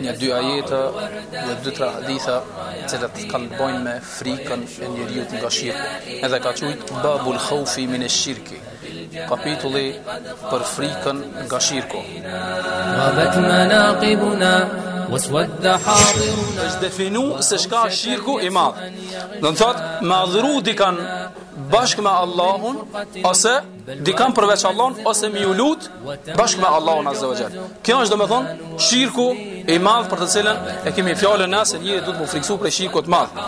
Një dy ajete dhe dy tre hadithe të cilat kanë të bëjnë me frikën e njeriut nga shirku. Edhe ka qujt babul khaufi min ash-shirki. Kapitulli për frikën nga shirku. Wa bat manaqibuna waswadda hadiruna. Është definu se çka është shirku i madh. Do të thotë me adhuru dikan bashkë me Allahun ose dikan përveç Allahun ose me ju lut bashkë me Allahun azza wa jall. Kjo është domethën shirku i madh për të cilën e kemi fjalën na se njeri duhet me u friksu prej shirkut të madh.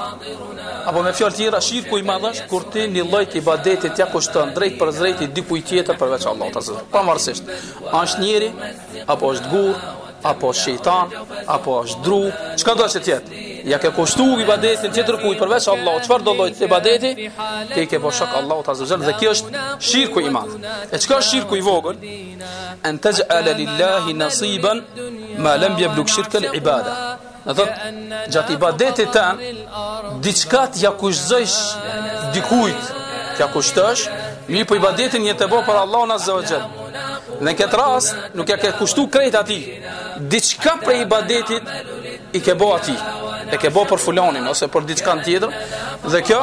Apo me fjalë tjera shirku i madh është kur ti një lloj ibadeti t'ia kushton drejtpërdrejt dikujt tjetër përveç Allahut azza wa jall. Pavarësisht, është njeri apo është gur, apo është shejtan, apo është dru, çkado qoftë. Ja ke kushtu ibadetin ti dikujt përveç Allahut, çfarëdo lloj ibadeti, ti i ke bo shok Allahut azza wa jall dhe kjo është shirku i madh. E çka është shirku i vogël? An taj'ala lillahi nasiban ma lam yablugh shirka al-ibada. Do të thotë, gjatë ibadetit tënd, diçka t'ia kushtëzosh dikujt, t'ia kushtosh, mirëpo ibadetin je tu bo për Allahun azza wa jall. Në këtë rast, nuk ja ke kushtu krejt atij, diçka prej ibadetit i ke bo atij, e ke bo për fulonin, ose për diçka tjetër, dhe kjo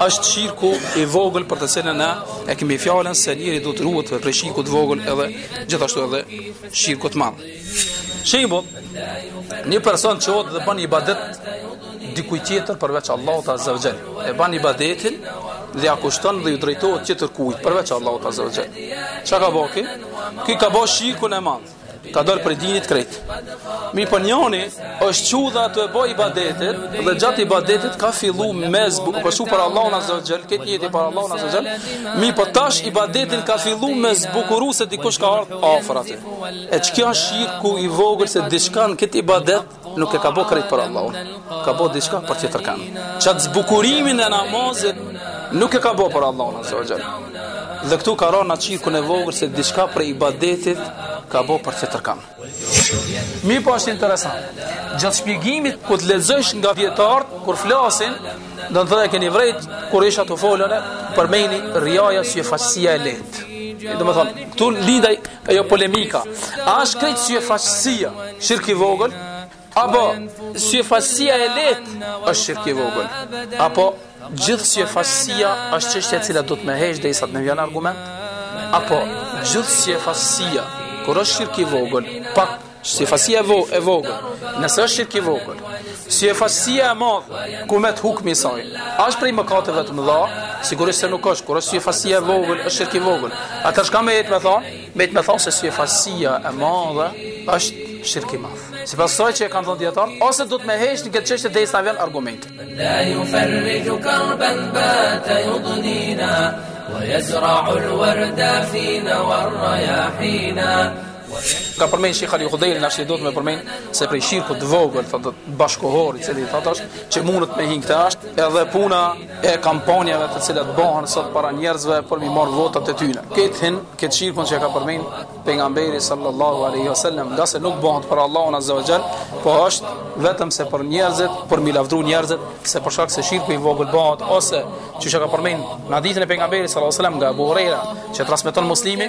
është shirku i vogël për të cilën na e kemi fjalën se njeri duhet të ruhet prej shirkut të vogël edhe gjithashtu edhe shirkut të madh. Shembull, një person që odë dhe bën ibadet dikuj tjetër përveç Allahut Azza wa Jall. E bën ibadetin dhe ja kushton dhe ju drejtohet tjetër kujt përveç Allahut Azza wa Jall. Çka ka bo ky? Ka bo shirkun e madh. Ka dalë prej dinit krejt. Mirëpo njëri është çu tu e bo ibadetin dhe gjatë ibadetit ka fillu me zbu, po shu për Allahun Azza wa Jall, këtë nijet për Allahun Azza wa Jall. Mirëpo tash ibadetin ka fillu me zbukuru se dikush ka ardhur afër aty. E që kjo është shirku i vogël se diçka në këtë ibadet nuk e ka bo krejt për Allahun Ka bo diçka për tjetërkan Qatë zbukurimin e namazit nuk e ka bo për Allahun azza wa jall Dhe këtu ka ra në shirkun e vogël se diçka prej ibadetit ka bo për tjetërkan Mirëpo është interesant Gjatë shpjegimit kur të lexojsh nga dijetarët kur flasin Do të thonë keni vërejt kur isha tu fol u përmend rijaja, syefaqësia e lehtë. Do të thonë, këtu lind ajo polemika. A është krejt syefaqësia shirk i vogël? Apo syefaqësia e lehtë është shirk i vogël? Apo gjithë syefaqësia është çështja e cila duhet me hesht derisa të na vjen argument? Apo gjithë syefaqësia kur është shirk i vogël, pak Syfaqësia e vogël, e vogël. Nëse është shirk i vogël, syfaqësia e madhe, ku mbet hukmi i saj. A është prej mëkateve të mëdha? Sigurisht se nuk është, kur është syfaqësia e vogël, është shirk i vogël. Atëherë çka mbet me thon, mbet me thon se syfaqësia e madhe është shirk i madh. Sipas asaj që e kanë thënë dijetarët, ose duhet me heshtë në këtë çështje derisa vjen argumenti. La ju ferri ju karben bata ju dhunina, wa jazra ul warda fina, wa rraja hina, Ka përmend Sheikh Ali Khudairi tash do ta përmend se prej shirku të vogël thotë bashkëkohor i cili thotë është që mundet me hi n'këtë është edhe puna e kampanjave të cilat bëhen sot para njerëzve për mi marr votat e tyre. Këtu hin, këtë shirkun që ka përmend pejgamberi sallallahu alaihi wasallam, ngase nuk bëhet për Allahun azza wa jall, po është vetëm se për njerëzit, për mi lavdru njerëzit, se për shkak se shirku i vogël bëhet ose që çka ka përmend në hadithin e pejgamberit sallallahu alaihi wasallam nga Buhari që transmeton Muslimi,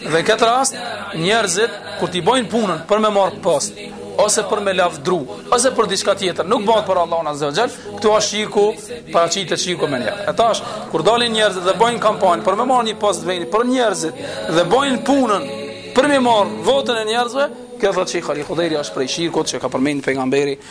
Dhe në këtë rast, njerëzit, kur t'i bojnë punën për me marrë post, ose për me lavdru, ose për diçka tjetër, nuk bëhet për Allahun Azza wa Jall, këtu është shirku, paraqitet shirku menjëherë. E tash, kur dalin njerëzit dhe bëjnë kampanjë për me marrë një post vendi për njerëzit dhe bëjnë punën për me marrë votën e njerëzve, kjo thotë Sheikh Ali Khudairi është prej shirkut që ka përmendur pejgamberi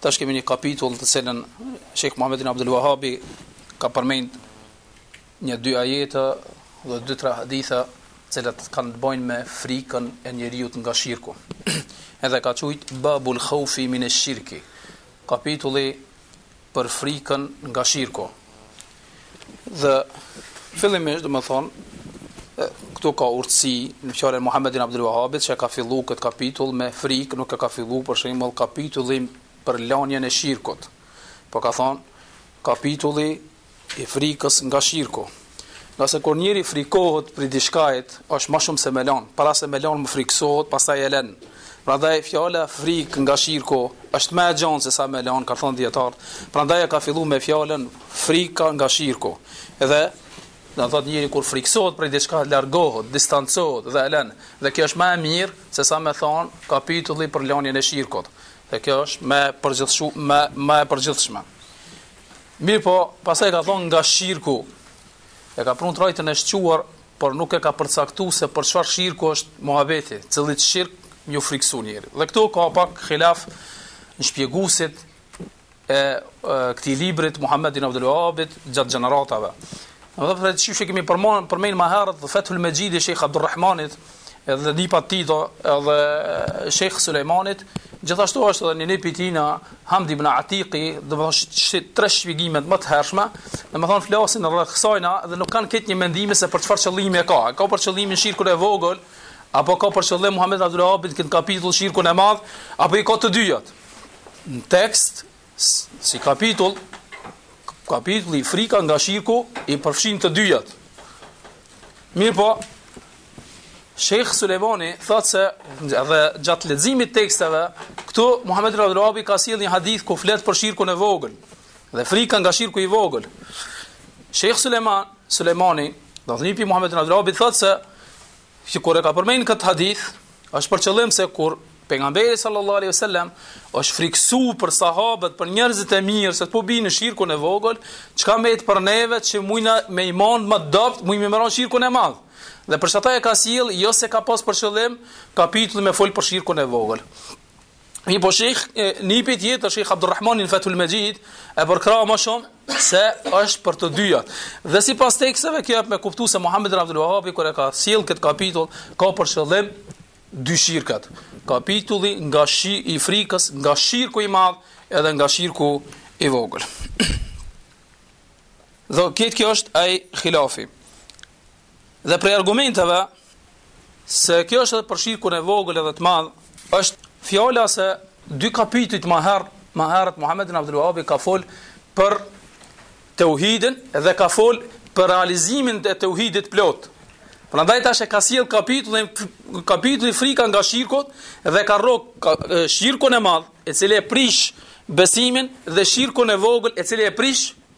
Tash kemi një kapitull në të cilin Sheikh Muhammed ibn Abdul Wahhabi ka përmend një dy ajete dhe dy tre hadithe të cilat kanë të bëjnë me frikën e njeriut nga shirku. Edhe e ka qujt babul khaufi min ash-shirki. Kapitulli për frikën nga shirku. Dhe fillimisht, domethonë, këtu ka urtësi në fjalën e Muhamedit ibn Abdul Wahhab, që ka filluar këtë kapitull me frikë, nuk e ka filluar për shembull kapitullin për lënien e shirkut. Po ka thonë kapitulli i frikës nga shirku. Ngase kur njeri frikohet prej diçkajt, është më shumë se me lanë, para se me lanë më frikësohet, pastaj e len. Prandaj fjala frikë nga shirku është më e gjon se sa me lanë, kanë thënë dijetarët. Prandaj e ka filluar me fjalën frika nga shirku. Edhe do të thotë njeri kur frikësohet për diçka largohet, distancohet dhe e lën. Dhe kjo është më e mirë se sa me thon kapitulli për lënien e shirkut. Dhe kjo është më përgjithshme, më e përgjithshme. Mirëpo, pastaj ka thonë nga shirku, e ka pru në trajtën e shquar por nuk e ka përcaktu se për çfarë shirku është muhabeti, cilit shirk me ju frikësu njeri. Dhe këtu ka pak khilaf në shpjeguesit e këtij librit Muhammed ibn Abdul Wahhabit gjatë gjeneratave. Edhe prej që që kemi përmend, përmend ma herët dhe Fethul Mexhidi i Sheikh Abdurrahmanit edhe nipat e tij, edhe Sheikh Sulejmanit, gjithashtu është edhe një nip i tina Hamd ibn Atiqi, domethënë tre shpjegimet më të hershme, domethënë flasin rreth kësajna dhe nuk kanë këtë një mendime se për çfarë qëllimi e ka. E ka për qëllimin shirkun e vogël, apo ka për qëllim Muhammed Abdul Wahhabin këtë kapitull shirkun e madh, apo i ka të dyjat. Në tekst si kapitull kapitulli frika nga shirku i përfshin të dyjat. Mirëpo, Sheikh Sulejmani thotë se edhe gjatë leximit të teksteve, këtu Muhammed ibn Abdul Wahhabi ka sjell një hadith ku flet për shirkun e vogël dhe frikën nga shirku i vogël. Sheikh Sulejman, Sulejmani, domethënë nipi i Muhammed ibn Abdul Wahhabit thotë se që kur e ka përmend këtë hadith, Është për qëllim se kur pejgamberi sallallahu alaihi wasallam është friksuar për sahabët, për njerëzit e mirë se po binë në shirkun e vogël, çka mbet për neve që mujna me iman më të dobët, mujmë me ra në shirkun e madh. Dhe për ata e ka sjell, jo se ka pas për qëllim kapitulli me fol për shirkun e vogël. Mirëpo sheikh nipi tjetër Sheikh Abdurrahmani në Fethul Mexhid e përkrah më shumë se është për të dyja. Dhe sipas teksteve kjo jep me kuptu se Muhammed ibn Abdul Wahhab kur e ka sjell këtë kapitull ka për qëllim dy shirkat. Kapitulli nga shi i frikës, nga shirku i madh edhe nga shirku i vogël. Dhe këtë kjo është ai khilafi. Dhe prej argumenteve se kjo është edhe për shirkun e vogël edhe të madh, është fjala se dy kapitujt më herë, më herët Muhammed ibn Abdul Wahhab ka fol për tauhidin dhe ka fol për realizimin e tauhidit plot. Prandaj tash e ka sjell kapitullin kapitulli frika nga shirku dhe ka rrok shirkun e madh, i cili e prish besimin dhe shirkun e vogël, i cili e prish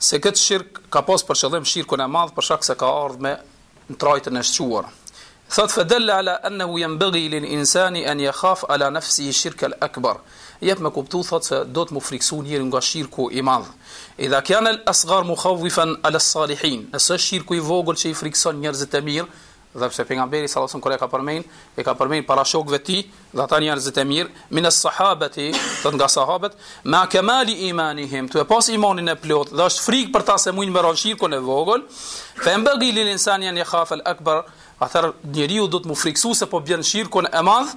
se këtë shirk ka pas për qëllim shirkun e madh për shkak se ka ardhur me në trajtën e shquar. Thotë fedelle ala ennehu jenbëghi lil insani en jekhaf ala nefsihi shirk el ekber, jep me kuptu thotë se do të mu frikësu njeriu nga shirku i madh, idha kjane el esgar mukhawifan ala salihin, nëse është shirku i vogël që i frikëson njerëzit e mirë, Dhe pse pejgamberi sallallahu alajhi wasallam kur e ka përmend, e ka përmend para shokëve të tij, dhe ata njerëzit e mirë, min as-sahabati, dhe nga sahabët, ma kemali imanihim, tu e pas imanin e plot, dhe është frikë për ta se mund me ra në shirkun e vogël, fa jenbagi lil insani an yakhaf al-akbar, atëherë njeriu do të mu frikësu se po bjen në shirkun e madh,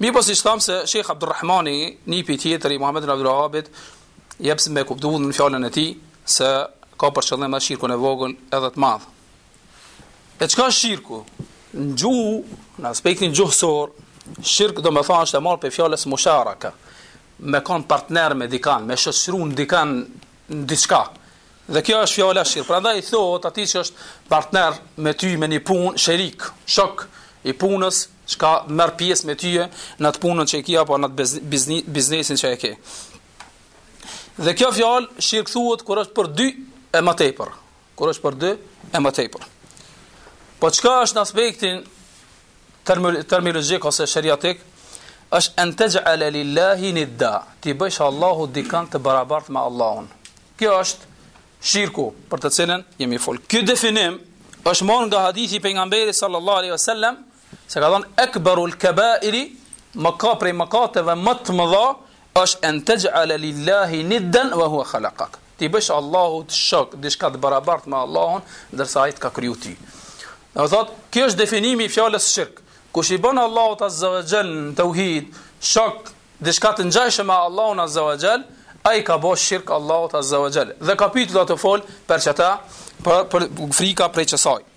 Mirëpo siç thamë se Sheikh Abdurrahmani, nipi tjetër i Muhammed ibn Abdul Wahhabit, jep me kuptu në fjalën e tij, se ka për qëllim dhe shirkun e vogël edhe të madh. E çka shirku? Në gjuhë, në aspektin gjuhësor, shirk domethënë është e marrë prej fjalës musharaka, me konë partner me dikan, me shoqëru dikan në diçka, Dhe kjo është fjala shirk. Prandaj i thuhet atij që është partner me ty me një punë, sherik, shok i punës, çka merr pjesë me ty në atë punën që e ke apo në atë biznesin që e ke. Dhe kjo fjalë shirk thuhet kur është për dy e më tepër, kur është për dy e më tepër. Po çka është në aspektin terminologjik ose shariatik është en taj'ala lillahi nidda, t'i bësh Allahut dikan të barabartë me Allahun. Kjo është shirku për të cilën jemi fol. Ky definim është marrë nga hadithi i pejgamberit sallallahu alaihi wasallam se ka thënë akbarul kaba'iri prej mëkateve më të mëdha është en tej'ale lillahi nidden wa huwa khalaqak. T'i bësh Allahut shok, diçka të barabartë me Allahun, ndërsa ai të ka kriju ty. Do thot, ky është definimi i fjalës shirk. Kush i bën Allahut azza wa jall n'tauhid, shok, diçka të ngjashme me Allahun azza wa jall, ai ka bo shirk Allahut azza wa jall. Dhe kapitulli tash fol për çata, për, për frika prej çesaj.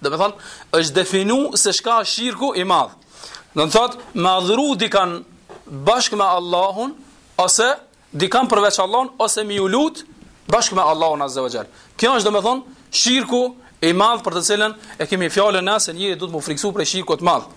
Do me thonë, është definu se çka është shirku i madhë. Do thotë, me adhuru dikan bashkë me Allahun, ose dikan përveç Allahun, ose me iu lut bashkë me Allahun azza wa jall. Kjo është do me thonë, shirku i madhë për të cilën e kemi fjalën na se njeri duhet m'u friksu prej shirkut të madhë.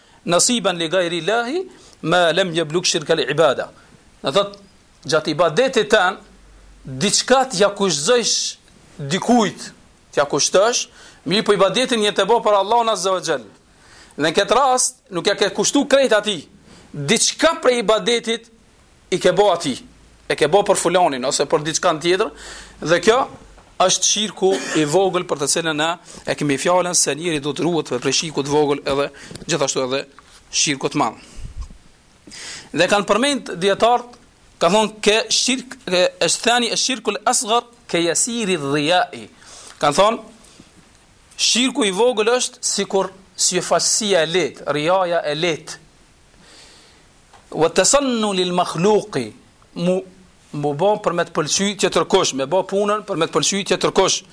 Nasiban li ghayri llahi, ma lem jeblugh shirka al-ibada. Do thot, gjatë ibadetit tan, diçka t'ja kushtojsh dikujt, t'ja kushtosh, mirëpo ibadetin nijet e bo për Allahun azza wa jall. Në këtë rast, nuk ja ke kushtu krejt ati, diçka prej ibadetit, ia ke bo atij, e ke bo për fulanin, ose për diçkan tjetër, dhe kjo është shirku i vogël për të cilën na e kemi fjalën se njeri duhet të ruhet prej shirkut të vogël edhe gjithashtu edhe shirkut të madh. Dhe kanë përmend dietart kan thon shirk ethani esh-shirku el asghar ke yasiri rriyai. Kan thon shirku i vogël është sikur syfaqësia e lehtë, rijaja e lehtë, Wa tasannu lil makhluqi m'u bo për me të pëlqy tjetër kush, me bo punën për me të pëlqy tjetër kush.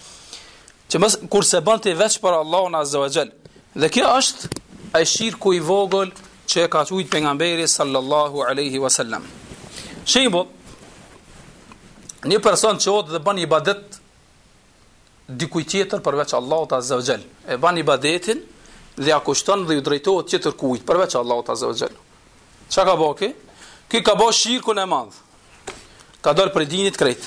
Që mos kurse bën ti veç për Allahun Azza wa Jall. Dhe kjo është ai shirku i vogël që e ka qujt pejgamberi sallallahu alaihi wasallam. Shembull, një person që çohet dhe bën ibadet dikujt tjetër përveç Allahut Azza wa Jall. E ban ibadetin dhe ja kushton dhe ju drejtohet tjetër kujt përveç Allahut Azza wa Jall. Çka ka bo ky? Ky ka bo shirkun e madh. Ka dal prej dinit krejt.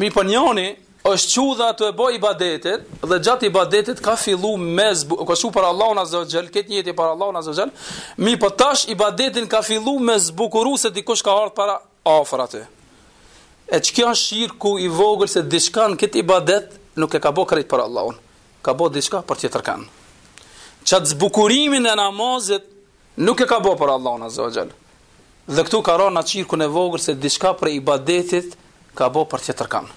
Mirëpo njëri është çu dhe ata e bo ibadetet dhe gjatë ibadetit ka fillu me ka shu për Allahun Azza wa Jall, e ka nijetin për Allahun Azza wa Jall. Mirëpo tash ibadetin ka fillu me zbukuru se dikush ka ardhur para afër aty. E që kjo është shirku i vogël se diçka në këtë ibadet nuk e ka bo krejt për Allahun. Ka bo diçka për tjetër kanë. Qatë zbukurimin e namazit nuk e ka bo për Allahun azza wa jall. Dhe këtu ka ra në shirkun e vogël se diçka prej ibadetit ka bo për tjetër kanë.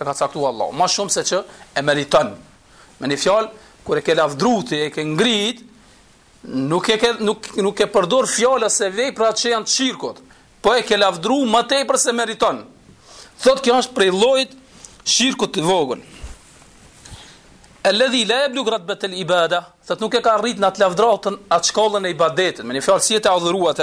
e ka caktuar Allahu, më shumë se që e meriton. Me një fjalë, kur e ke lavdruar ti, e ke ngrit, nuk e ke nuk nuk e përdor fjalën se veprat që janë shirkut, po e ke lavdruar më tepër se meriton. Thotë kjo është prej llojit shirkut të vogël. Alladhi la yablug ratbat al-ibada, thotë nuk e ka arrit në atë lavdratën atë shkollën e ibadetit. Me një fjalë si e të adhuruat,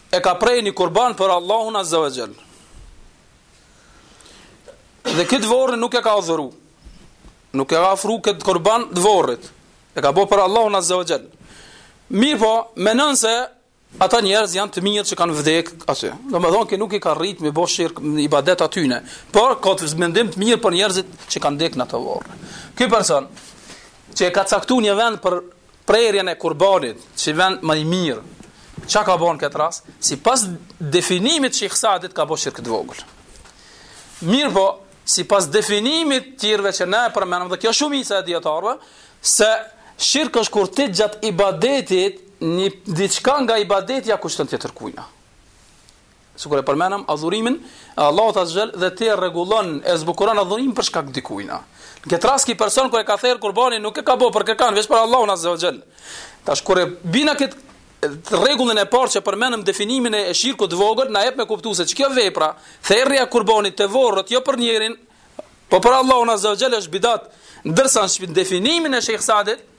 e ka pre një kurban për Allahun Azza wa Jall. Dhe këtë vorë nuk e ka adhuru. Nuk e ka afru këtë kurban te vorri. E ka bo për Allahun Azza wa Jall. Mirëpo, menon se ata njerëz janë të mirë që kanë vdek aty. Domethënë që nuk i ka rrit me bo shirk në ibadet atyne. Por ka të mendim të mirë për njerëzit që kanë vdek në atë vorë. Ky person që e ka caktu një vend për prerjen e kurbanit si vend më i mirë, çka ka bo n'këtë rast? Sipas definimit të Sheikh Sadit ka bo shirk të vogël. Mirëpo, sipas definimit të tjerëve që ne e përmendëm dhe kjo shumica e dietarëve se shirk është kur ti gjatë ibadetit një diçka nga ibadeti ja kushton tjetër kujna. Sikur e përmenëm, adhurimin e Allahut azza xhel dhe ti e rregullon e zbukuron adhurimin për shkak dikujna. Në këtë rast ki person kur e ka therr kurbanin nuk e ka bo për kërkan, veç për Allahun azza xhel. Tash kur e bina kët rregullin e parë që përmenëm definimin e shirkut të vogël, na jep me kuptu se që kjo vepra, therrja e kurbanit te vorret jo për njerin, po për Allahun azza xhel është bidat. Ndërsa në definimin e Sheikh Sadit,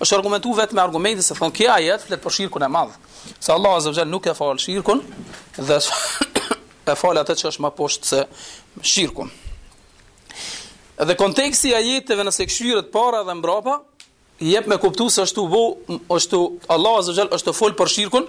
Është argumentu vetë me argumentin se thonë ky ajet flet për shirkun e madh, se Allah azza xal nuk e fal shirkun dhe e fal atë që është ma poshtë se shirku. Dhe konteksti i ajeteve nëse kshyret para dhe mbrapa jep me kuptu se është tu bo është Allahu azza xal është tu fol për shirkun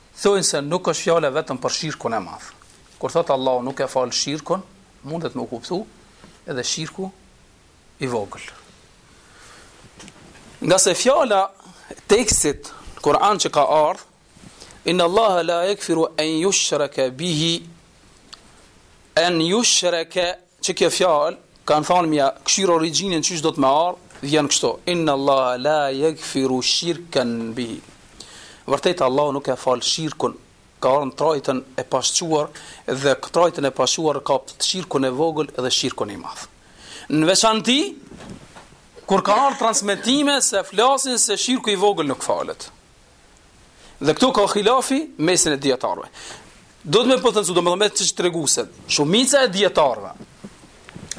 Thojnë se nuk është fjala vetëm për shirkun e madh. Kur thotë Allahu nuk e fal shirkun, mundet me u kuptu edhe shirku i vogël. Ngase fjala tekstit n'Kur'an që ka ardhë, Inna Allahe la jegfiru en yushreke bihi, en yushreke bihi, Që kjo fjalë, kanë thanë me ja kshyrë origjinën qysh do të me ardhë, vjen kështu, inna Allah la jegfiru shirken bihi. Vërtet Allah nuk e falë shirkun, ka ardh n'trajtën e pashquar dhe trajtën e pashquar kap shirkun e vogël dhe shirkun e madhë. Në veçanti, kur kanë ardh transmetime se flasin se shirku i vogël nuk falet. Dhe këtu ka khilafi mesin e dijetarëve. Do të më po thënë, do më thonë ç'i treguset. Shumica e dijetarëve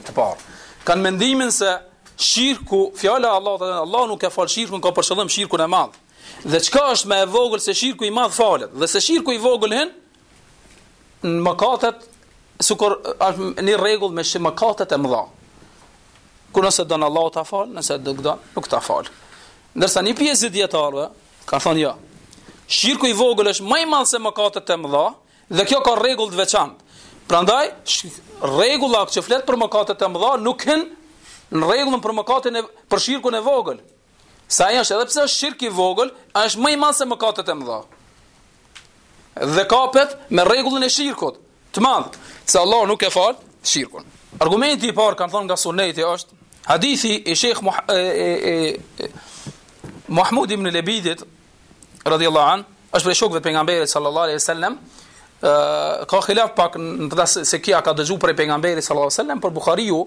të parë kanë mendimin se shirku, fjala e Allahut, Allah nuk e fal shirkun, ka për qëllim shirkun e madh. Dhe çka është më e vogël se shirku i madh falet, dhe se shirku i vogël hyn në mëkatet sikur në rregull me mëkatet e mëdha. Kur nëse don Allahu ta fal, nëse s'don, nuk ta fal. Ndërsa një pjesë e dijetarëve ka thonë jo. Shirku i vogël është më i madh se mëkatet e mëdha dhe kjo ka rregull të veçantë. Prandaj rregulla që flet për mëkatet e mëdha nuk hyn në rregullën për mëkatin e për shirkun e vogël. Se ai është edhe pse është shirk i vogël, ai është më i madh se mëkatet e mëdha. Dhe kapet me rregullën e shirkut, të madh, se Allah nuk e fal shirkun. Argumenti i parë kanë thënë nga Suneti është hadithi i Sheikh Muh e, e, e, Mahmud ibn Lebidit radhiyallahu an, është prej shokëve të pejgamberit sallallahu alaihi wasallam, ka khilaf pak në se ky a ka dëgju prej pejgamberit sallallahu alaihi wasallam por Buhariu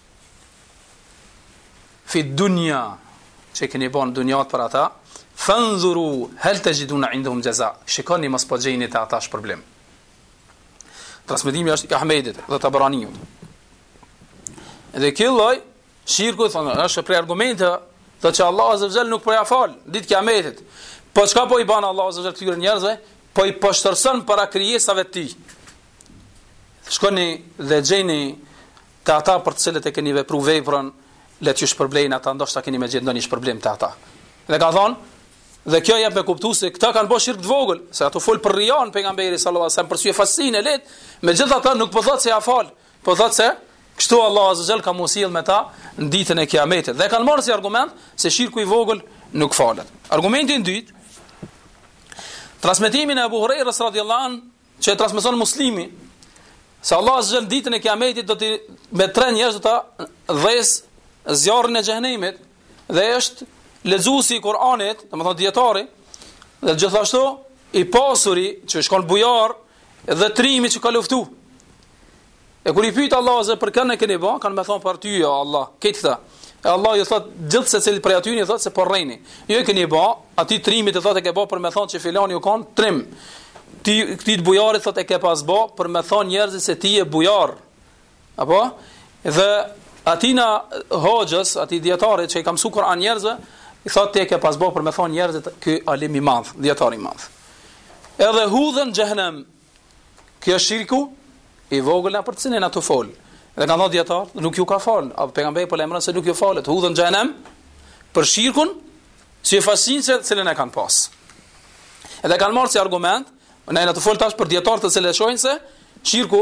fi dunja që keni bën në dunja për ata fanzuru hal tajiduna indhum jaza shikoni mos po gjeni te ata shpërblim transmetimi është i Ahmedit dhe Tabraniut dhe kjo lloj shirku thonë është prej argumenteve thotë që Allah azza wajel nuk po ja fal ditën e kiametit po çka po i bën Allah azza wajel këtyre njerëzve po i poshtërson para krijesave të tij shkoni dhe gjeni Te ata për të cilët e keni vepru veprën, le t'ju shpërblejnë ata, ndoshta keni me gjetë ndonjë shpërblim te ata. Dhe ka thënë, dhe kjo jep me kuptu se këta kanë bërë shirk të vogël, se atu fol për rian pejgamberi sallallahu alajhi wasallam për syfaqësinë e lehtë, megjithatë nuk po thotë se ja fal, po thotë se kështu Allahu azza xal ka m'u sill me ta në ditën e kiametit. Dhe kanë marrë si argument se shirku i vogël nuk falet. Argumenti i dytë, transmetimi i Abu Hurairës radhiyallahu anhu që e transmeton Muslimi, se Allah azza jall ditën e Kiametit do të me tre njerëz ta dhez zjarrin e xhehenemit dhe është lexuesi i Kur'anit, domethënë dijetari, dhe gjithashtu i pasuri që u kon bujar dhe trimi që ka luftu. E kur i pyet Allahu se për kënë e keni bën, kanë me thon për ty o Allah. Këtë këta. E Allah ju thot gjithsecilit prej atyre ju thot se po rreni. Ju e keni bë, atij trimit i thot e ke bë për me thon se filani u kon trim. Atij, këtij bujarit i thot e ke pas bë për me thon njerëzit se ti je bujar. Apo? Dhe atina hoxhës, atij dijetarit që i ka mësu Kur'an njerëzve, i thot ti e ke pas bë për me thon njerëzit ky alim i madh, dijetar i madh. Edhe hudhen n'xhehenem, Ky është shirku i vogël a për të cilin a tu fol. Dhe kanë thënë dijetarët, nuk ju ka fal, apo pejgamberi po na lajmëron se nuk ju falet, hudhen në xhehenem për shirkun si pas inës të cilën e kanë pas. Edhe kanë marrë si argument, ne jena tu fol tash për dijetarët të cilët shohin se shirku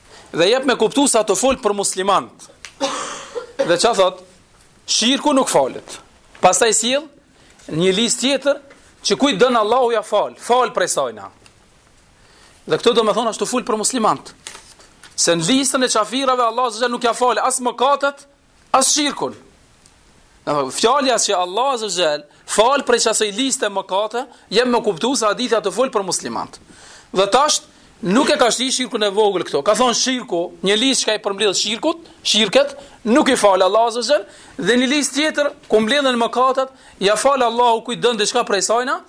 Dhe jep me kuptu se a tu fol për muslimant. Dhe çka thotë, shirku nuk falet. Pastaj sjell, një listë tjetër, që kujt don Allahu ja fal, fal prej sajna. Dhe këto domethonë asht tu fol për muslimant. Se në listën e qafirave, Allahu azze ve xhel nuk ja fal, as mëkatet, As shirkun. Fjala që Allah azza jall fal prej qasaj liste mëkate, jep me kuptu se hadithi a tu fol për muslimanët. Dhe tash nuk e ka shti shirkun e vogël këtu. Ka thon shirku, një listë që i përmbledh shirkut, shirket, nuk i fal Allahu azza jall dhe një listë tjetër ku mbledhen mëkatet, ja fal Allahu kujt don diçka prej sajna.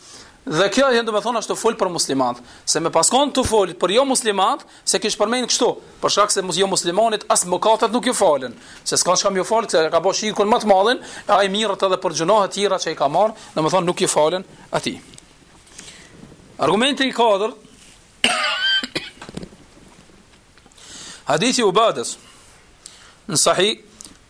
Dhe kjo domethënë asht tu fol për muslimanët, se me pas kon tu fol për jo muslimanët, Se kish përmend kështu, për shkak se mos jo muslimanit as mëkatet nuk ju falen, se s'ka çka me ju fal, se ka bo shirkun më të madhin, e ai mirret edhe për gjynahet tjera që i ka marr, domethënë nuk ju falen atij. Argumenti i katërt Hadithi i Ubades në sahi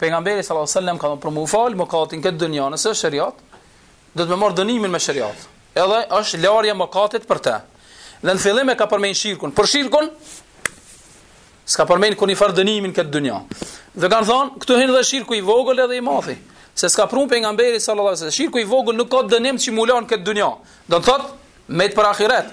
Pejgamberi sallallahu alajhi wasallam ka thënë për me ju fal mëkati këtë dynja nëse është sheriat, duhet me marr dënimin me sheriat. Edhe është larja mëkatit për të. Dhe në fillim e ka përmend shirkun. Për shirkun s'ka përmend kurrfarë dënimi n'këtë dynja. Dhe kanë thënë, këtu hyn edhe shirku i vogël edhe i madh. Se s'ka prunë pejgamberi sallallahu alajhi wasallam. Shirku i vogël nuk ka dënim që mu la n'këtë dynja. Do të thotë met për ahiret.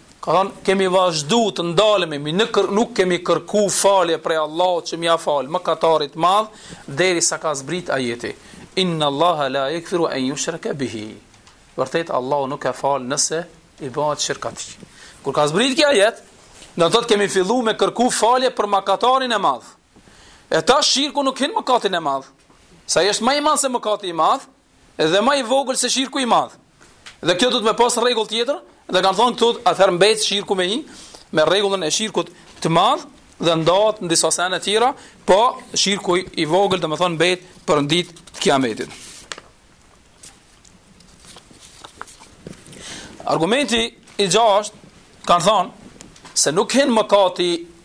Ka thënë, kemi vazhdu të ndalemi, nuk kemi kërku falje prej Allahut që me ja fal mëkatarit madh, derisa ka zbrit ajeti. Inna Allahe la jagfiru en jushreke bihi. Vërtet, Allahu nuk e fal nëse i bëhet shirk atij. Kur ka zbrit ky ajet, thotë kemi fillu me kërku falje për mëkatarin e madh. E tash shirku nuk hin n'mëkatin e madh. Se aj është ma i madh se mëkati i madh, Dhe ma i vogël se shirku i madh. Dhe kjo duhet me pas rregull tjetër, dhe kanë thonë këtu atëherë mbet shirku me një me rregullën e shirkut të madh dhe ndahet në disa sene të tjera, po shirku i vogël do të thonë mbet për në ditë të kiametit. Argumenti i gjashtë kanë thonë se nuk hin mëkati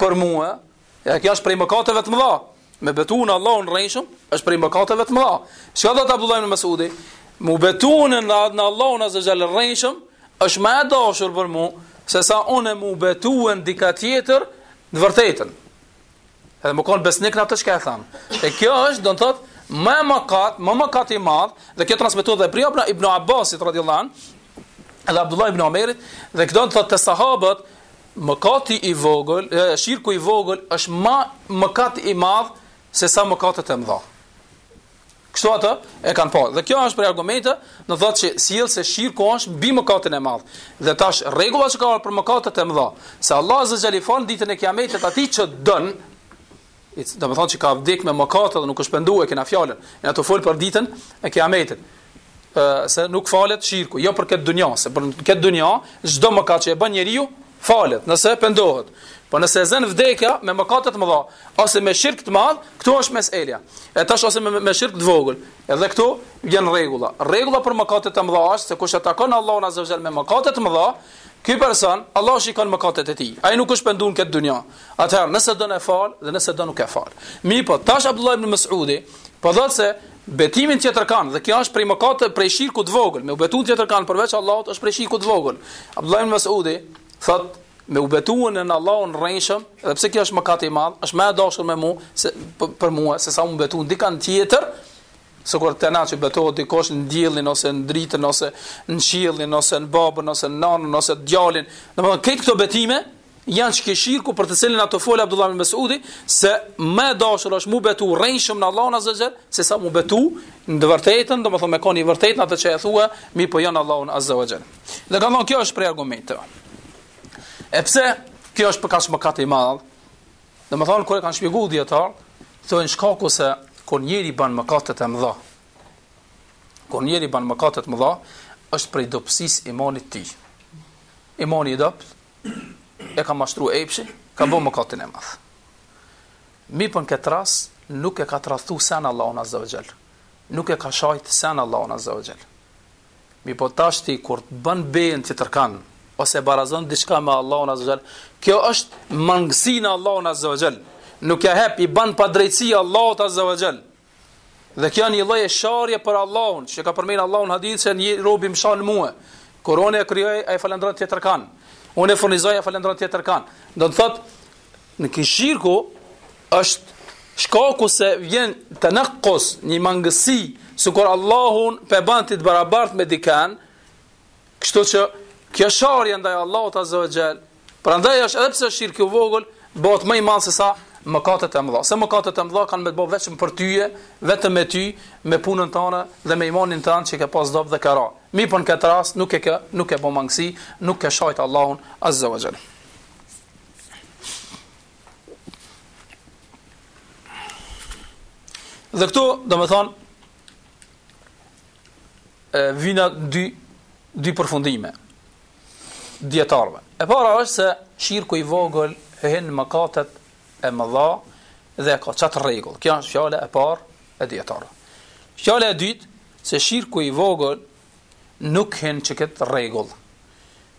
për mua, e kjo është prej mëkateve të mëdha. Me betu në Allahun rrejshëm, është prej mëkateve të mëdha. Çka thotë Abdullah ibn Mas'udi? Mu betu në në Allahun azza jall rrejshëm, është më e dashur për mua se sa unë mu betu në dika tjetër në vërtetën. Edhe me kon besnik në atë çka e tham. E kjo është, do të thotë, më mëkat, më mëkat i madh, dhe kjo transmetohet edhe prej Ibn Abbasit radhiyallahu anhu, edhe Abdullah ibn Omerit, dhe këta do të thotë sahabët Mëkati i vogël, shirku i vogël është më mëkat i madh se sa mëkatet e mëdha. Kështu ata e kanë parë. Dhe kjo është prej argumenteve, do të thotë që sjell se shirku është mbi mëkatin e madh. Dhe tash rregulla që ka për mëkatet e mëdha, se Allah azza xhal i fal ditën e kiametit atij që don do të thotë që ka vdek me mëkate dhe nuk është penduar kena fjalën e ata fol për ditën e kiametit ë se nuk falet shirku jo për këtë dunjë se për këtë dunjë çdo mëkat që e bën njeriu falet nëse pendohet po nëse e zën vdekja me mëkate të mëdha ose me shirk të madh këtu është meselja e tash ose me, me shirk të vogël edhe këtu vjen rregulla rregulla për mëkate të mëdha është se kush e takon Allahun azza xhal me mëkate të mëdha Ky person, Allahu shikon mëkatet e tij, ai nuk është pendu në këtë dynja, atëherë nëse don e fal dhe nëse do nuk e fal. Mi po, tash Abdullah ibn Mes'udi po thotë se betimi n'tjetërkand dhe kjo është prej mëkateve, prej shirkut të vogël, me u betu tjetërkand përveç Allahut është prej shirkut të vogël. Abdullah ibn Mes'udi thotë me u betu në Allahun rrejshëm, edhe pse kjo është mëkat i madh, është më e dashur me mua se për mua se sa u betu n'dikan tjetër, Sikur te ne që betohet dikush në diellin ose në dritën ose në qiellin ose në babën ose në nanën ose në djalin, domethënë këto këto betime janë ky shirku për të cilin po fol Abdullah ibn Mesudi se më e dashur është mu betu rrejshëm në Allahun azza xhal se sa mu betu në të vërtetën, domethënë me kon i vërtetë në atë që e thua, mi po jo në Allahun azza xhal. Dhe kanë kjo është prej argumenteve. E pse kjo është për kaq mëkat i madh? Domethënë kur e kanë shpjeguar dijetarët, thonë shkaku se kur njeri bën mëkate të mëdha. Kur njeri bën mëkate të mëdha, është prej dobësisë e imanit të tij. Imani i dobët e ka mashtruar epshi, ka bën mëkatin e madh. Mi po në këtë rast nuk e ka tradhtu sen Allahun azza ua xhel. Nuk e ka shajt sen Allahun azza ua xhel. Mi po tash ti kur të bën bejën tjetërkan ose barazon diçka me Allahun azza xhal, kjo është mangësi në Allahun azza xhal. Nuk ja hep i bën padrejtësi Allahut azza xhal. Dhe kjo një lloj sharje për Allahun, që ka përmend Allahu n'hadith se një robi më shan mua. Kur unë e krijoj, ai falendron tjetërkan. Unë e furnizoj, ai falendron tjetërkan. Do të thotë Në kët shirku është shkaku se vjen tenekkus, një mangësi së kur Allahun pe ban ti t'barabart me dikan, kështu që kjo sharje ndaj Allahut azze ve xhel, prandaj është edhe pse shirk i vogël, bëhet më i madhë se sa mëkatet e mëdha. Se mëkatet e mëdha kanë me të bë vetëm për ty, vetëm me ty, me punën tane dhe me imanin tane që ke pas dobët dhe ke ra. Mirëpo në këtë rast nuk e, ke, nuk e bo mangësi, nuk e shajtë Allahun azze ve xhel. Dhe këtu, domethënë, vijnë dy, dy përfundime dijetarëve. E para është se shirku i vogël hyn në mëkatet e mëdha dhe ka qat rregull. Kjo është fjala e parë e dijetarëve. Fjala e dytë se shirku i vogël nuk hyn n'qët rregull.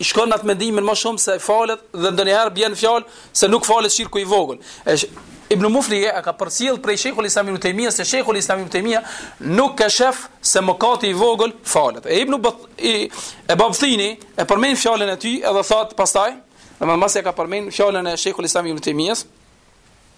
shkon nat mendimin më shumë se falet dhe ndonjëherë bjen fjalë se nuk falet shirku i vogël. Ës Ibn Muflih e ka përcjell prej Sheikhul Islam Ibn Taymija se Sheikhul Islam Ibn Taymija nuk e shef se mëkati i vogël falet. E Ibn e Babtini e përmend fjalën e tij edhe thot pastaj, domethënë mos e ka përmend fjalën e Sheikhul Islam Ibn Taymijës.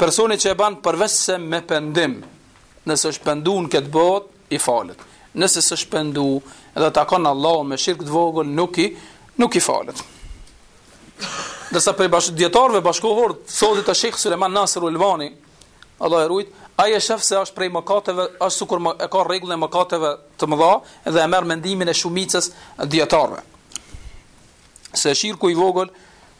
personi që e bën përveçse me pendim, nëse është penduar në këtë botë, i falet. Nëse s'është penduar dhe takon Allahun me shirk të vogël, nuk i nuk i falet. Dhe sa prej dijetarëve bashkëkohorë, thotë Sheikh Sulejman Nasir Ulvani, Allahu e rujt, ai e shef se është prej mëkateve, është sikur më, e ka rregullin e mëkateve të mëdha dhe e merr mendimin e shumicës dijetarëve. se shirku i vogël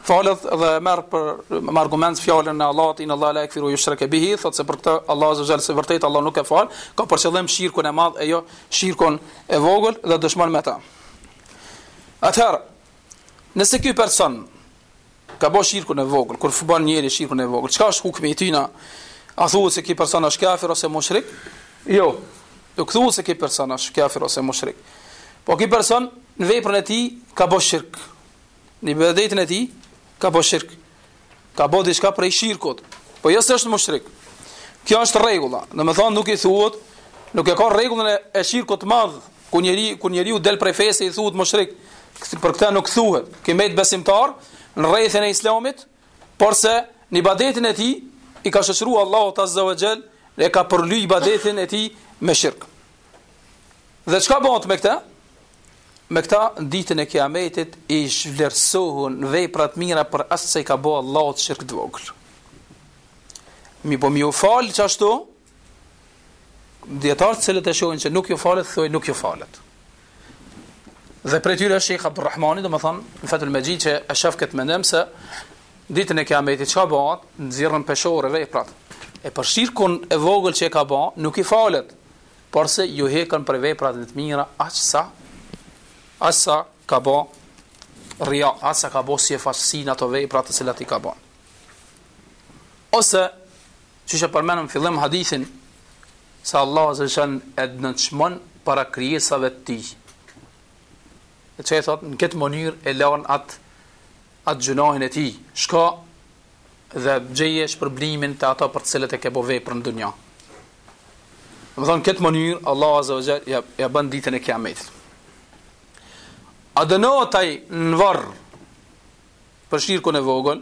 falet dhe merr për me argument fjalën e Allahut inna Allah la yaghfiru yushraka bihi thot se për këtë Allah azza wa jall se vërtet Allahu nuk e fal ka për qëllim shirkun e madh e jo shirkun e vogël dhe dëshmon me ta atëherë nëse ky person ka bërë shirkun e vogël kur e bon njeri shirkun e vogël çka është hukmi i tij na a thuhet se ky person është kafir ose mushrik jo Nuk thuhet se ky person është kafir ose mushrik. Po ky person në veprën e tij ka bo shirk. Në ibadetin e tij ka bo shirk. Ka bo diçka prej shirkut. Po jo se është mushrik. Kjo është rregulla. Do të thonë nuk i thuhet, nuk e ka rregullën e shirkut të madh ku njeri ku njeriu del prej fesë i thuhet mushrik. Për këtë nuk thuhet. Ky met besimtar në rrethin e Islamit por se në ibadetin e tij i ka shoqëruar Allahut azze ve xhel e ka përly ibadetin e tij me shirk. Dhe çka bëhet me këtë? Me këta ditën e kiametit i zhvlerësohen veprat mira për arsye se i ka bo Allahut shirk t'vogël. Mirëpo me iu falë qashtu, Dijetarët të cilët e shohin që nuk ju falet, thuaj nuk ju falet. Dhe prej tyre është Sheikh Abdulrahmani, do më thonë, në fetva me gjithë që e sheh këtë mendim se ditën e kiametit çka bëhet nxirren peshore veprat. E për shirkun e vogël që e ka bë, nuk i falet, por se ju heken për veprat e tij mira aq sa aq sa ka bë rija, aq sa ka bë si e fshin ato vepra të cilat i ka bë. Ose Qysh e përmendëm n'fillim hadithin se Allahu azza wa jall e dënon para krijesave të tij. E çka i thot, në këtë mënyrë e lan at at gjynahin e tij. Shko dhe gjeje shpërblimin te ata për të cilët e ke bo veprën në dunja. Do me thonë, këtë mënyrë, Allah Azza wa Jall, ia, ia bën ditën e kiametit. A dënohet ai në varr për shirkun e vogël,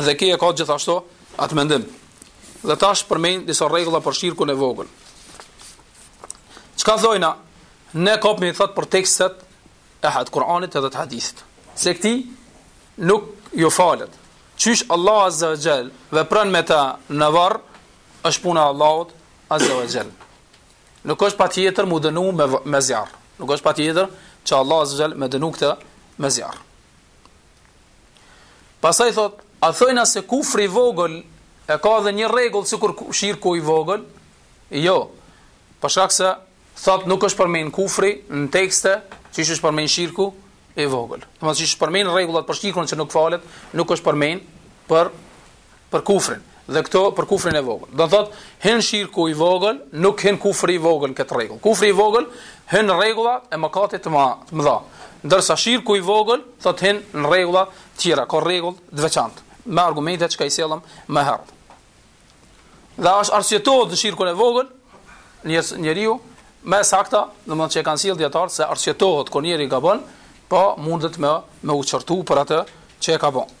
Dhe kjo ka gjithashtu atë mendim. Dhe tash përmend disa rregulla për shirkun e vogël. Çka thojna? Ne kapmi thot për tekstet e hat Kur'anit edhe të hadithit. Se këti nuk ju falet. Qysh Allah Azza wa Jall vepron me ta në varr është puna e Allahut Azza wa Jall. Nuk është patjetër mu dënu me me zjarr. Nuk është patjetër që Allah Azza wa Jall me dënu këta me zjarr. Pastaj thot, a thojna se kufri i vogël e ka edhe një rregull sikur shirku i vogël? Jo. Për shkak se thot nuk është përmend kufri në tekste, siç është përmend shirku i vogël. Domethënë siç është përmend rregullat për shirkun që nuk falet, nuk është përmend për për kufrin dhe këto për kufrin e vogël. Do thot, hyn shirku i vogël, nuk hyn kufri i vogël në këtë rregull. Kufri i vogël hyn rregulla e mëkateve të mëdha. Ndërsa shirku i vogël thot hyn në rregulla të tjera, ka rregull të veçantë me argumente që i sjellëm më herët. Dhe a arsyetohet në shirkun e vogël, njeriu më saktë, domethënë që e kanë sjell dijetarët se arsyetohet kur njeriu gabon, po mundet me me u qortu për atë që e ka bën.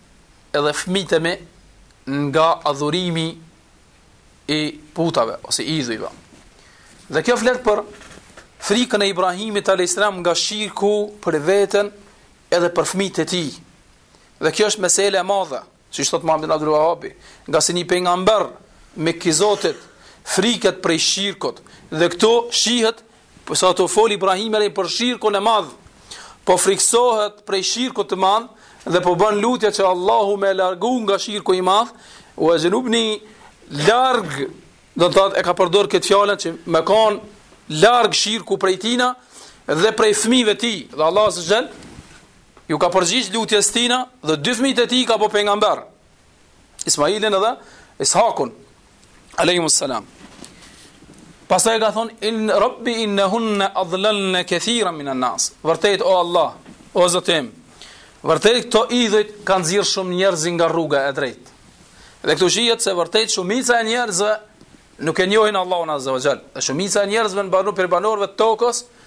edhe fëmijët e mi nga adhurimi i putave ose i idhujve. Dhe kjo flet për frikën e Ibrahimit alayhis salam nga shirku për veten edhe për fëmijët e tij. Dhe kjo është mesele e madhe, siç thot Muhammed ibn Abdul Wahhab, ngase një pejgamber mik i Zotit friket prej shirkut dhe këtu shihet Po këtu fol Ibrahimi për shirkun e madh, po friksohet prej shirkut të madh dhe po bën lutje që Allahu me largu nga shirku i madh, uexhnubni larg, do të thotë e ka përdor këtë fjalë që me kanë larg shirku prej tina dhe prej fëmijëve të tij, dhe Allah azza wa jall, iu ka përgjigj lutjes tina dhe dy fëmijët e tij i ka bo pejgamber, Ismailin edhe Ishakun, Alejhi selam. Pastaj ka thon rabbi innahunna adlalna kethiran min an-nas. Vërtet o Allah, o Zoti im. Vërtet këto idhujt kanë nxjerr shumë njerëz nga rruga e drejtë. Dhe këtu shihet se vërtet shumica e njerëzve nuk e njohin Allahun azza wa jall. Dhe shumica e njerëzve në prej banorëve të tokës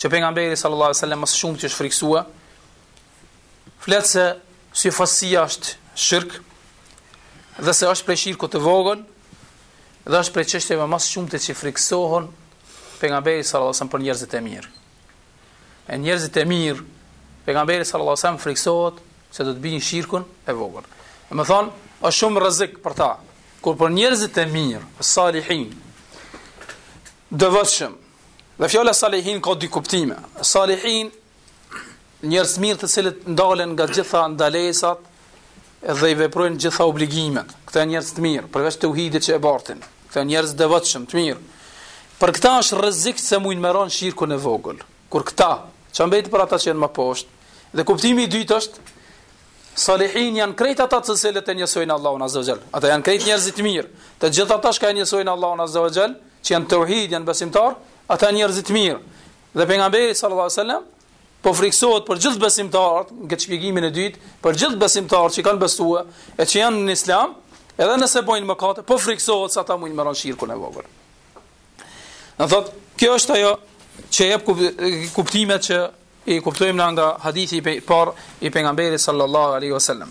që pejgamberi sallallahu alajhi wasallam më shumë që është frikësua, flet se syfaqësia është shirk dhe se është prej shirku të vogël dhe është prej çështjeve më shumë që frikësohet pejgamberi sallallahu alajhi wasallam për njerëzit e mirë. E njerëzit e mirë pejgamberi sallallahu alajhi wasallam frikësohet se do të bëjnë shirkun e vogël. Domethënë, është shumë rrezik për ta. Kur për njerëzit e mirë, salihin, devotshëm, Dhe fjala salihin ka dy kuptime. Salihin njerëz të mirë të cilët ndalen nga gjitha ndalesat dhe i veprojnë gjitha obligimet. Këta janë njerëz të mirë, përveç teuhidit që e bartin. Këta janë njerëz devotshëm të mirë. Për këta është rrezik se mund të marrin shirkun e vogël. Kur këta, çka mbet për ata që janë më poshtë. Dhe kuptimi i dytë është salihin janë krejt ata të cilët e njësojnë Allahun azza wa jall. Ata janë krejt njerëz të mirë. Të gjithë ata që e njësojnë Allahun azza xal, që janë tauhid, janë besimtar, ata janë njerëz të mirë. Dhe pejgamberi sallallahu alajhi wasallam po friksohet për gjithë besimtarët, në këtë shpjegimin e dytë, për gjithë besimtarët që kanë besuar e që janë në Islam, edhe nëse bëjnë mëkate, po friksohet se ata mund të marrin shirkun e vogël. Do thotë, kjo është ajo që jep kuptimet që i kuptojmë nga hadithi i parë i pejgamberit sallallahu alaihi wasallam.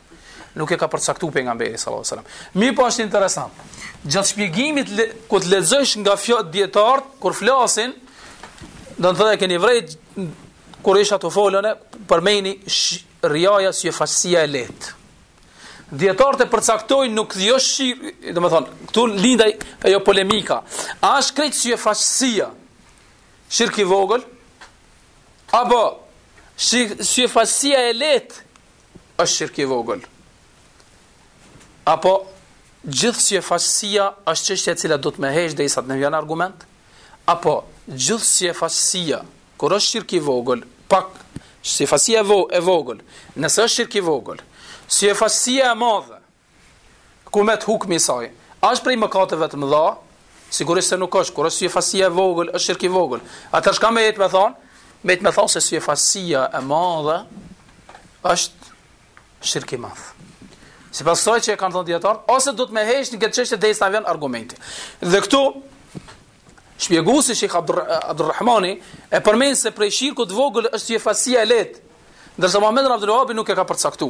Nuk e ka përcaktuar pejgamberi sallallahu alajhi wasallam. Mirëpo është interesant. Gjatë shpjegimit kur të lexosh nga fjalë dietar kur flasin, do të thotë keni vërejt kur isha tu fol e përmenda rjaja syefaqësia e lehtë. Dijetarët e përcaktojnë në këtë shirk, domethënë, këtu lind ajo polemika, a është krejt syefaqësia shirk i vogël, apo syefaqësia e lehtë, është shirk i vogël. Apo gjithë syefaqësia është çështje e cila do të me hesht derisa të na vjen argument? Apo gjithë syefaqësia kur është shirk i vogël, pak syefaqësia e vogël, nëse është shirk i vogël, syefaqësia e madhe, Ku met hukmi i saj. A është prej mëkateve të mëdha? Sigurisht se nuk është, kur është syfaqësia e vogël, është shirk i vogël. Atëherë çka me jet me thon, met me thon se syfaqësia e madhe është shirk i madh. Sipas asaj që e kanë thënë dijetarët, ose do të me heshtë në këtë çështje derisa vjen argumenti. Dhe këtu, shpjeguesi Shejh Abdurrahmani, e përmend se prej shirkut vogël është syefaqësia e lehtë, ndërsa Muhammed Abdulvehabi nuk e ka përcaktu.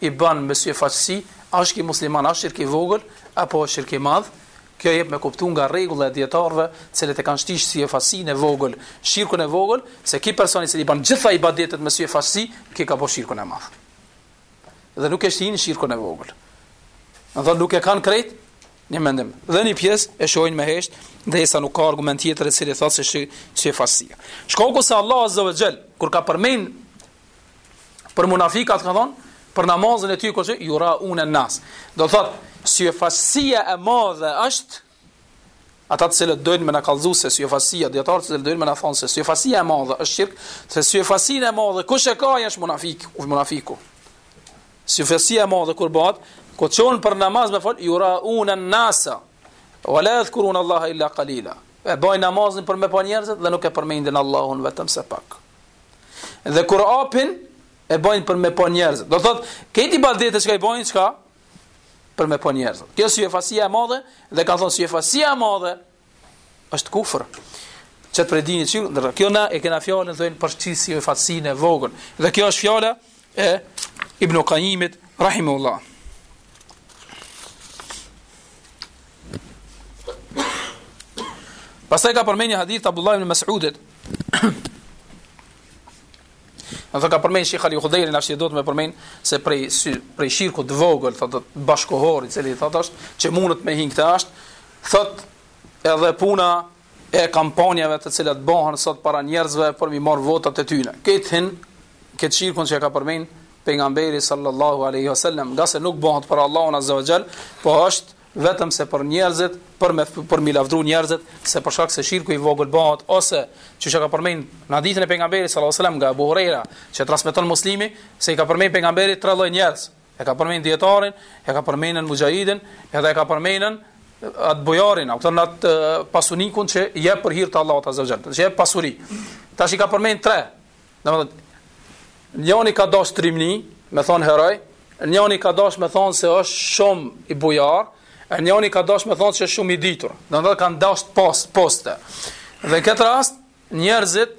i bën me syfaqësi, a është ky musliman, a është shirk i vogël apo është shirk i madh? Kjo jep me kuptu nga rregulla e dijetarëve, të cilët e kanë shti syfaqësinë e vogël, në shirkun e vogël, se ky person i cili bën gjitha ibadetet me syfaqësi, ky ka bërë shirkun e madh. Dhe nuk e shtinë në shirkun e vogël. Domethënë nuk e kanë krejt një mendim. Dhe një pjesë e shohin me hesht, ndërsa nuk ka argument tjetër i cili thotë se syfaqësia. Shkaku se Allah azza wa jall kur ka përmend Për munafikat ka thonë, për namazin e tyne ka thënë yura'un nas. Do thotë, syfaqësia e madhe është ata të cilët dojnë me na kallëzu se syfaqësia dijetarë të cilët dojnë me na thonë se syfaqësia e madhe është shirk, se syfaqësia e madhe kush e ka ai është munafik, munafiku. Syfaqësia e madhe kur bëhet, kur çohen për namaz me fal yura'un nas. Wala yadhkurun Allah illa qalila. E bajnë namazin për me pa njerëzit dhe nuk e përmendin Allahun vetëm se pak. Dhe kur apin e bëjnë për me pa njerëzit. Do thotë, krejt ibadetet çka i bëjnë çka? Për me pa njerëz. Kjo syfaqësia e madhe dhe kanë thonë syfaqësia e madhe është kufër. Çet për dinë çiu, ndërsa kjo na e kena fjalën thonë për syfaqësinë e vogël. Dhe kjo është fjala e Ibn Qayyimit rahimahullah. Pastaj ka përmendë një hadith të Abdullah ibn Mas'udit. Në të ka përmendë Sheikh Ali Khudairi, na do të me përmend se prej sy, prej shirku të vogël, thotë bashkëkohor i cili thotë është që mundet me hi në këtë është, thotë edhe puna e kampanjave të cilat bëhen sot para njerëzve për me i marr votat e tyre. Këto hin në këtë shirkun që e ka përmend pejgamberi sallallahu alaihi wasallam, ngase nuk bëhet për Allahun azza wa jall, po është vetëm se për njerëzit, për me për me i lavdru njerëzit, se për shkak se shirku i vogël bëhet ose që çka ka përmend në hadithin e pejgamberit sallallahu alajhi wasallam nga Abu Huraira, që transmeton Muslimi, se i ka përmend pejgamberi tre lloj njerëz, E ka përmend dijetarin, e ka përmend mujahidin, edhe e ka përmend atë bujarin, apo thon atë pasanikun që i jep për hir të Allahut azza wa jall. Që jep pasuri. Tash i ka përmend tre. Domethënë njëri ka dash trimni, me thon heroj, njëri ka dash me thon se është shumë bujar, e njëri ka dash me thon se është shumë i ditur. Domethënë kanë dash post poste. Dhe në këtë rast Njerëzit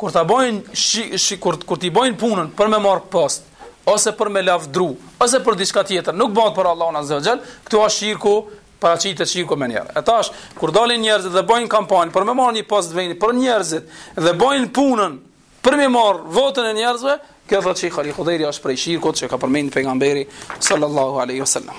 kur ta bëjnë shi, shi kur kur ta bëjnë punën për me marr post ose për me lavdru ose për diçka tjetër, nuk bëhet për Allahun azza wa jall, këtu është shirku paraqitet shirku menjëherë. E tash kur dalin njerëzit dhe bëjnë kampanjë për me marr një post vendi për njerëzit dhe bëjnë punën për me marr votën e njerëzve, kjo thotë Sheikh Ali Khudairi është prej shirkut që ka përmendur pejgamberi sallallahu alaihi wasallam.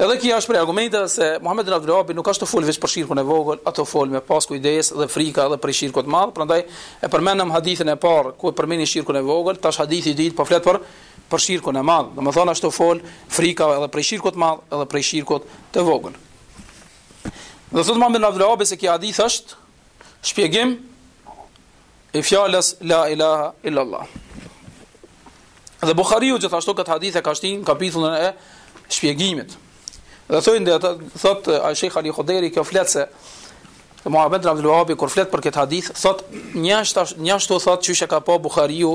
Edhe kjo është prej argumenteve se Muhamed ibn Abdul Wahhab nuk është tu fol veç për shirkun e vogël, është tu fol me pas kujdes dhe frika edhe për shirkun e madh, prandaj e përmendëm hadithin e parë ku e përmend shirkun e vogël, tash hadithi i dytë po flet për për shirkun e madh. Domethënë është tu fol frika edhe për shirkun e madh, edhe për shirkun e vogël. Dhe thotë Muhamed ibn Abdul Wahhab se ky hadith është Shpjegim i fjalës la ilaha illa allah. Dhe Buhariu gjithashtu këtë hadith e ka shti n'kapitullin e shpjegimit. Dhe thonë dhe thot ai Sheikh Ali Khoderi kjo flet se Dhe Muhammed Abdul Wahhab kur flet për këtë hadith, thot njashtu thot çysh e ka pa Buhariu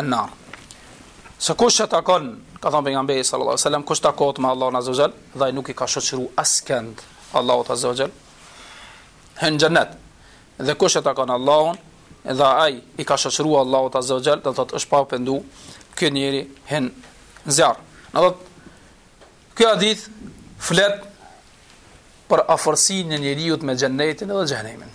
an-nar. Se kush që takon, ka thënë pejgamberi sallallahu alajhi wasallam, kush takohet me Allahun azza wajal, dhe ai nuk i ka shoqëruar askënd Allahut azza wajal, hyn n'xhennet. Dhe kush që e takon Allahun, dhe ai i ka shoqëruar Allahut azza wajal, do thotë është pa u pendu, ky njeri hyn në zjarr. Do thotë Ky hadith flet për afërsinë e njeriut me xhennetin dhe xhehenemin.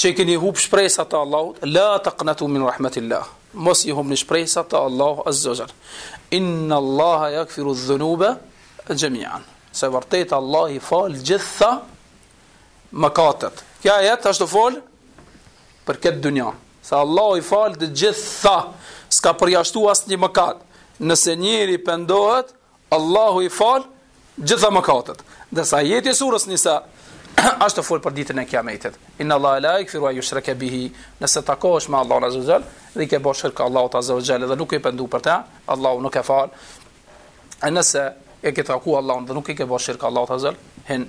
që i keni hup shpresat te Allahu, la taqnatu min rahmatillah. Mos i humbni shpresat te Allahu azza wa jall. Inna Allaha yaghfiru dhunuba jami'an. Se vërtet Allah i fal gjitha mëkatet. Ky ajet është tu fol për këtë dunja. Se Allahu i fal të gjitha. S'ka përjashtu asnjë mëkat. Nëse njeri pendohet, Allahu i fal gjitha mëkatet. Ndërsa ajeti i surës Nisa është tu fol për ditën e Kiametit. Inna Allaha la yaghfiru an yushraka bihi. Nëse takohesh me Allahun azza wajal, dhe i ke bërë shirk Allahut azza wajal dhe nuk je pendu për ta, Allahu nuk e fal. A nëse e ke taku Allahun dhe nuk i ke bërë shirk Allahut azza wajal, hin